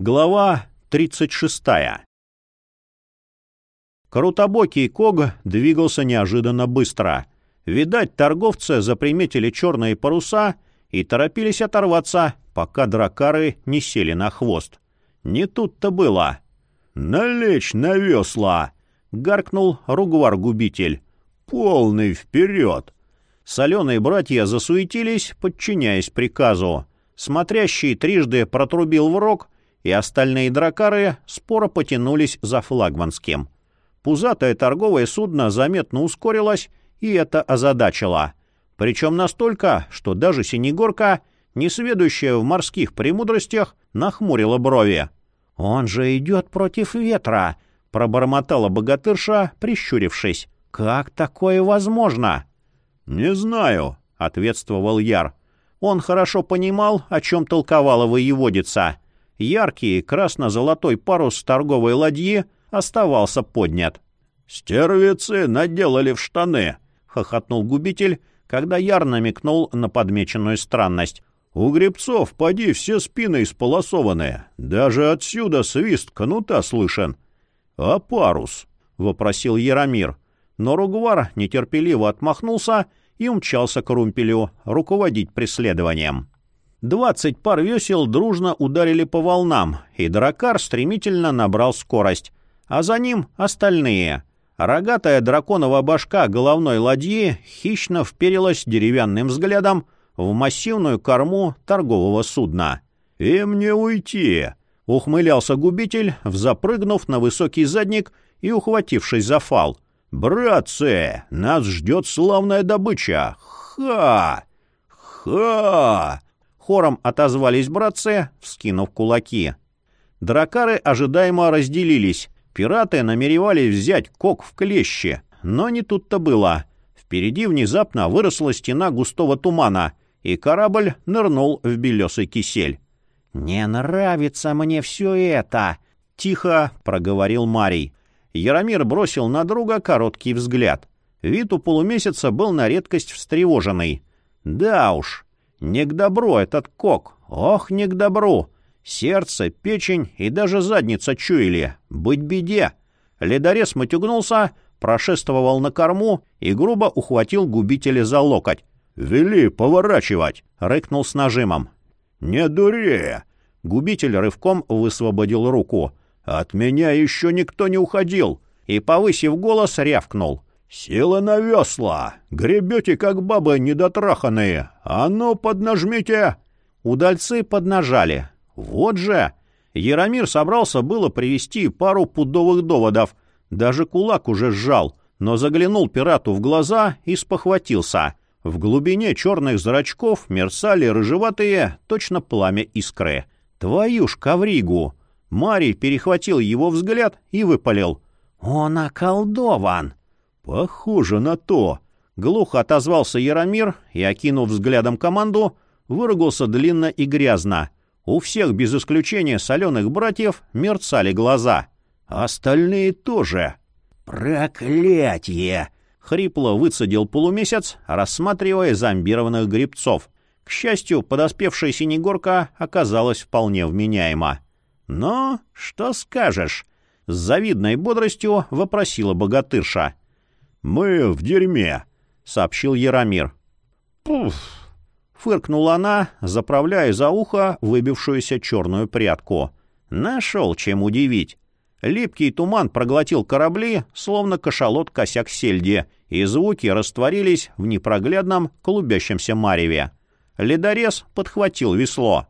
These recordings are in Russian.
Глава 36. Крутобокий Ког двигался неожиданно быстро. Видать, торговцы заприметили черные паруса и торопились оторваться, пока дракары не сели на хвост. Не тут-то было. «Налечь на весла!» — гаркнул Ругвар-губитель. «Полный вперед!» Соленые братья засуетились, подчиняясь приказу. Смотрящий трижды протрубил в рог — и остальные дракары споро потянулись за флагманским. Пузатое торговое судно заметно ускорилось, и это озадачило. Причем настолько, что даже Синегорка, несведущая в морских премудростях, нахмурила брови. «Он же идет против ветра!» — пробормотала богатырша, прищурившись. «Как такое возможно?» «Не знаю», — ответствовал Яр. Он хорошо понимал, о чем толковала воеводица — яркий красно-золотой парус торговой ладьи оставался поднят. «Стервицы наделали в штаны!» — хохотнул губитель, когда Яр намекнул на подмеченную странность. «У гребцов поди все спины исполосованные. Даже отсюда свист кнута слышен». «А парус?» — вопросил Яромир. Но Ругвар нетерпеливо отмахнулся и умчался к румпелю руководить преследованием. Двадцать пар весел дружно ударили по волнам, и дракар стремительно набрал скорость. А за ним остальные. Рогатая драконова башка головной ладьи хищно вперилась деревянным взглядом в массивную корму торгового судна. «Им не уйти!» — ухмылялся губитель, взапрыгнув на высокий задник и ухватившись за фал. «Братцы, нас ждет славная добыча! Ха! Ха!» Хором отозвались братцы, вскинув кулаки. Дракары ожидаемо разделились. Пираты намеревались взять кок в клещи. Но не тут-то было. Впереди внезапно выросла стена густого тумана, и корабль нырнул в белесый кисель. «Не нравится мне все это!» — тихо проговорил Марий. Яромир бросил на друга короткий взгляд. Вид у полумесяца был на редкость встревоженный. «Да уж, не к добру этот кок. Ох, не к добру. Сердце, печень и даже задница чуяли. Быть беде. Ледорез матюгнулся, прошествовал на корму и грубо ухватил губителя за локоть. «Вели поворачивать!» — рыкнул с нажимом. «Не дури!» Губитель рывком высвободил руку. «От меня еще никто не уходил!» И, повысив голос, рявкнул. «Сила на весла! Гребете, как бабы недотраханные! А ну, поднажмите!» Удальцы поднажали. «Вот же!» Яромир собрался было привести пару пудовых доводов. Даже кулак уже сжал, но заглянул пирату в глаза и спохватился. В глубине черных зрачков мерцали рыжеватые, точно пламя искры. «Твою ж ковригу!» Марий перехватил его взгляд и выпалил. «Он околдован!» «Похоже на то!» — глухо отозвался Яромир и, окинув взглядом команду, выругался длинно и грязно. У всех, без исключения соленых братьев, мерцали глаза. Остальные тоже. «Проклятье!» — хрипло выцедил полумесяц, рассматривая зомбированных грибцов. К счастью, подоспевшая синегорка оказалась вполне вменяема. «Но что скажешь?» — с завидной бодростью вопросила богатырша. «Мы в дерьме», — сообщил Яромир. «Пуф!» — фыркнула она, заправляя за ухо выбившуюся черную прядку. Нашел чем удивить. Липкий туман проглотил корабли, словно кашалот косяк сельди, и звуки растворились в непроглядном клубящемся мареве. Ледорез подхватил весло.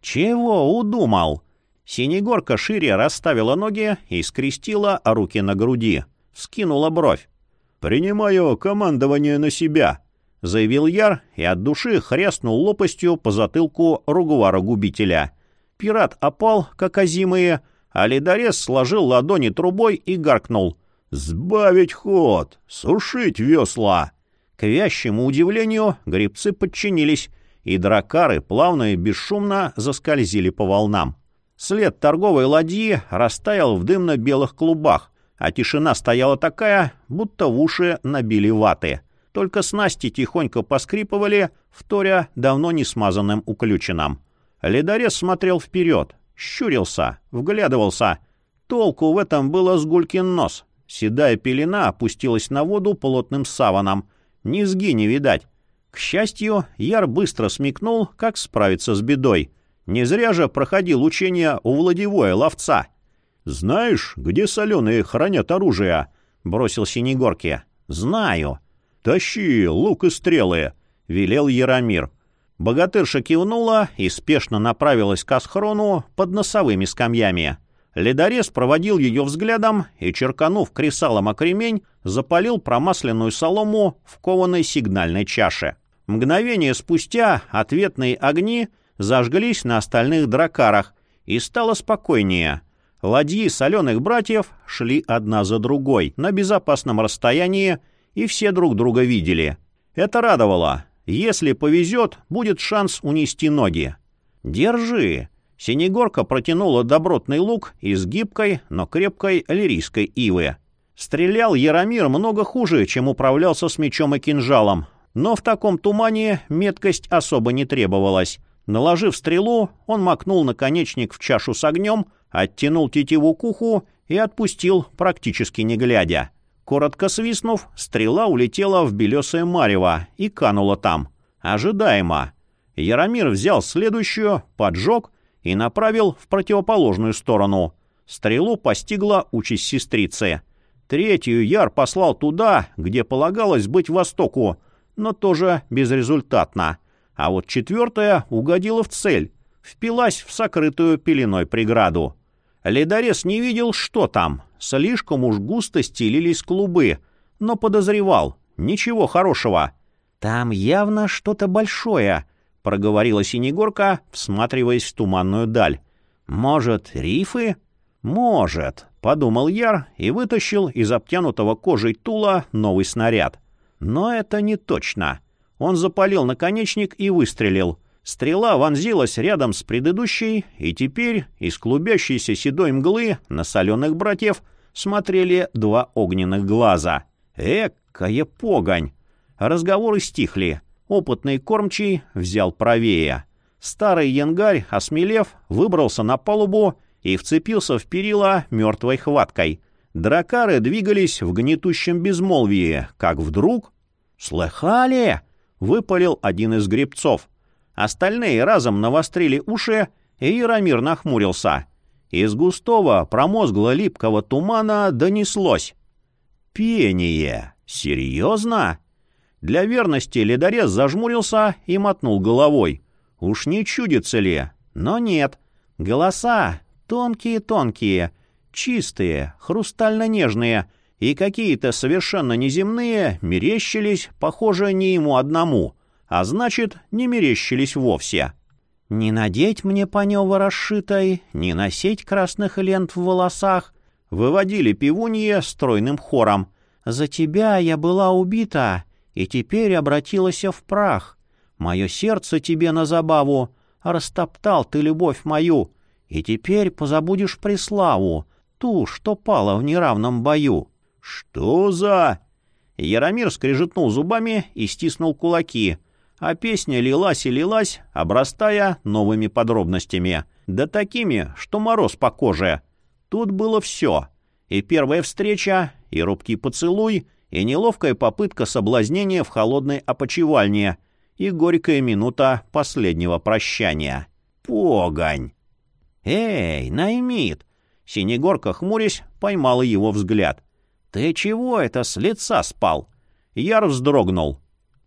«Чего удумал?» Синегорка шире расставила ноги и скрестила руки на груди. Скинула бровь. «Принимаю командование на себя», — заявил Яр и от души хряснул лопастью по затылку ругвара-губителя. Пират опал, как озимые, а ледорез сложил ладони трубой и гаркнул. «Сбавить ход! Сушить весла!» К вящему удивлению грибцы подчинились, и дракары плавно и бесшумно заскользили по волнам. След торговой ладьи растаял в дымно-белых клубах, а тишина стояла такая, будто в уши набили ваты. Только снасти тихонько поскрипывали, вторя давно не смазанным уключенным. Ледорез смотрел вперед. щурился, вглядывался. Толку в этом было с гулькин нос. Седая пелена опустилась на воду плотным саваном. Низги не видать. К счастью, Яр быстро смекнул, как справиться с бедой. Не зря же проходил учение у Владивоя ловца. «Знаешь, где соленые хранят оружие?» — бросил Синегорки. «Знаю». «Тащи лук и стрелы», — велел Яромир. Богатырша кивнула и спешно направилась к асхрону под носовыми скамьями. Ледорез проводил ее взглядом и, черканув кресалом окремень, запалил промасленную солому в кованой сигнальной чаше. Мгновение спустя ответные огни зажглись на остальных дракарах, и стало спокойнее. Ладьи соленых братьев шли одна за другой на безопасном расстоянии, и все друг друга видели. Это радовало. Если повезет, будет шанс унести ноги. «Держи!» Синегорка протянула добротный лук из гибкой, но крепкой лирийской ивы. Стрелял Яромир много хуже, чем управлялся с мечом и кинжалом, но в таком тумане меткость особо не требовалась. Наложив стрелу, он макнул наконечник в чашу с огнем, оттянул тетиву к уху и отпустил, практически не глядя. Коротко свистнув, стрела улетела в белесое марево и канула там. Ожидаемо. Яромир взял следующую, поджег и направил в противоположную сторону. Стрелу постигла участь сестрицы. Третью Яр послал туда, где полагалось быть востоку, но тоже безрезультатно. А вот четвертая угодила в цель, впилась в сокрытую пеленой преграду. Ледорез не видел, что там, слишком уж густо стелились клубы, но подозревал, ничего хорошего. «Там явно что-то большое», — проговорила Синегорка, всматриваясь в туманную даль. «Может, рифы?» «Может», — подумал Яр и вытащил из обтянутого кожей тула новый снаряд. Но это не точно. Он запалил наконечник и выстрелил. Стрела вонзилась рядом с предыдущей, и теперь из клубящейся седой мглы на соленых братьев смотрели два огненных глаза. Экая погонь! Разговоры стихли. Опытный кормчий взял правее. Старый янгарь, осмелев, выбрался на палубу и вцепился в перила мертвой хваткой. Дракары двигались в гнетущем безмолвии, как вдруг... «Слыхали?» — выпалил один из гребцов. Остальные разом навострили уши, и Яромир нахмурился. Из густого, промозгло-липкого тумана донеслось. «Пение! Серьезно?» Для верности ледорез зажмурился и мотнул головой. Уж не чудится ли? Но нет. Голоса тонкие-тонкие, чистые, хрустально-нежные, и какие-то совершенно неземные мерещились, похоже, не ему одному, а значит, не мерещились вовсе. «Не надеть мне панева расшитой, не носить красных лент в волосах», выводили пивунье стройным хором. «За тебя я была убита, и теперь обратилась в прах. Мое сердце тебе на забаву, растоптал ты любовь мою, и теперь позабудешь преславу, ту, что пала в неравном бою». «Что за...» Яромир скрежетнул зубами и стиснул кулаки, а песня лилась и лилась, обрастая новыми подробностями, да такими, что мороз по коже. Тут было все. И первая встреча, и робкий поцелуй, и неловкая попытка соблазнения в холодной опочивальне, и горькая минута последнего прощания. Погонь! «Эй, Наймит!» Синегорка, хмурясь, поймала его взгляд. «Ты чего это с лица спал?» Яр вздрогнул.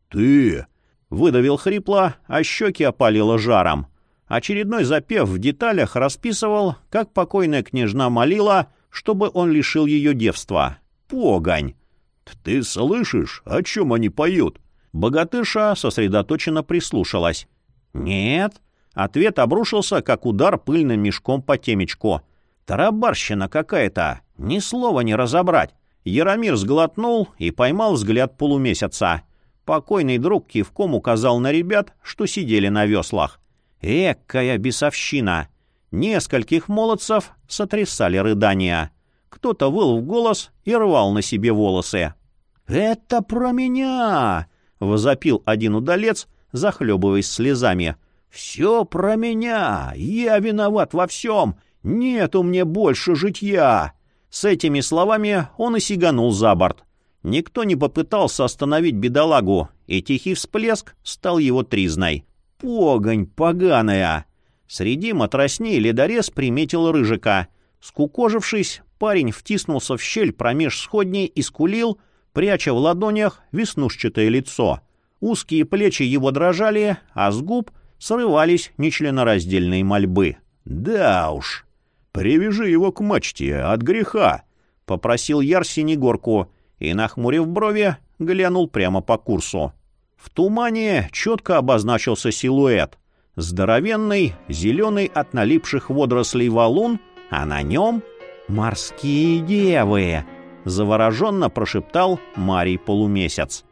«Ты!» — выдавил хрипло, а щеки опалило жаром. Очередной запев в деталях расписывал, как покойная княжна молила, чтобы он лишил ее девства. Погонь! «Ты слышишь, о чем они поют?» Богатырша сосредоточенно прислушалась. «Нет». Ответ обрушился, как удар пыльным мешком по темечку. «Тарабарщина какая-то, ни слова не разобрать». Яромир сглотнул и поймал взгляд полумесяца. Покойный друг кивком указал на ребят, что сидели на веслах. Экая бесовщина! Нескольких молодцев сотрясали рыдания. Кто-то выл в голос и рвал на себе волосы. «Это про меня!» — возопил один удалец, захлебываясь слезами. «Все про меня! Я виноват во всем! Нету мне больше житья!» С этими словами он и сиганул за борт. Никто не попытался остановить бедолагу, и тихий всплеск стал его тризной. «Погонь поганая!» Среди матросней ледорез приметил Рыжика. Скукожившись, парень втиснулся в щель промеж сходней и скулил, пряча в ладонях веснушчатое лицо. Узкие плечи его дрожали, а с губ срывались нечленораздельные мольбы. «Да уж!» «Привяжи его к мачте, от греха!» — попросил Яр Синегорку и, нахмурив брови, глянул прямо по курсу. В тумане четко обозначился силуэт. Здоровенный, зеленый от налипших водорослей валун, а на нем «Морские девы!» — завороженно прошептал Марий Полумесяц.